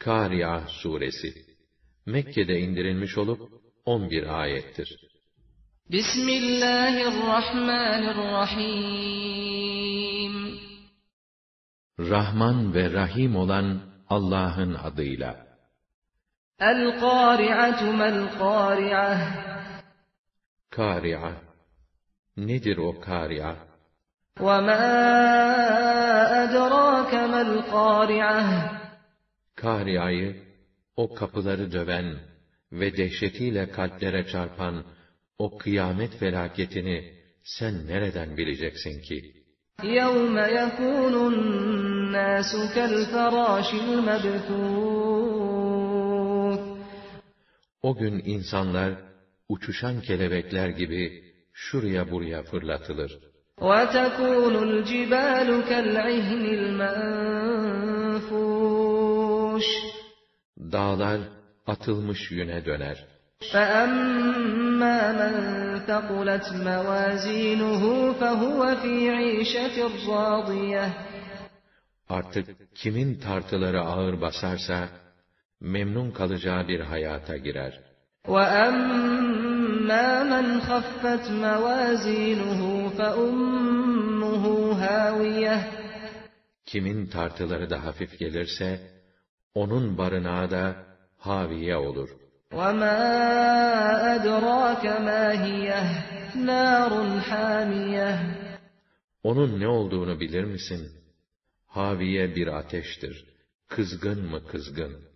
Kâri'a suresi Mekke'de indirilmiş olup 11 ayettir. Bismillahirrahmanirrahim Rahman ve Rahim olan Allah'ın adıyla. El-Kâri'atu mel-Kâri'ah Kâri'a Nedir o kâri'a? وَمَا أَدْرَاكَ مَا الْقَارِعَةُ Kâria'yı, o kapıları döven ve dehşetiyle kalplere çarpan o kıyamet felaketini sen nereden bileceksin ki? يَوْمَ يَكُونُ النَّاسُ كَالْفَرَاشِ الْمَبْثُوثِ O gün insanlar uçuşan kelebekler gibi şuraya buraya fırlatılır. وَتَكُونُ الْجِبَالُ كَالْعِهْنِ الْمَنْفُوشِ Dağlar atılmış yüne döner. فَأَمَّا مَنْ ثَقُلَتْ مَوَازِينُهُ فَهُوَ فِي عِيشَةٍ رَاضِيَةٍ Artık kimin tartıları ağır basarsa, memnun kalacağı bir hayata girer. وَأَمَّا مَنْ خَفَّتْ مَوَازِينُهُ فَأُمُّهُ هَاوِيَةٌ Kimin tartıları da hafif gelirse, onun barınağı da haviye olur. وَمَا أَدْرَاكَ مَا هِيَهْ نَارٌ حَامِيَةٌ Onun ne olduğunu bilir misin? Haviye bir ateştir. Kızgın mı kızgın?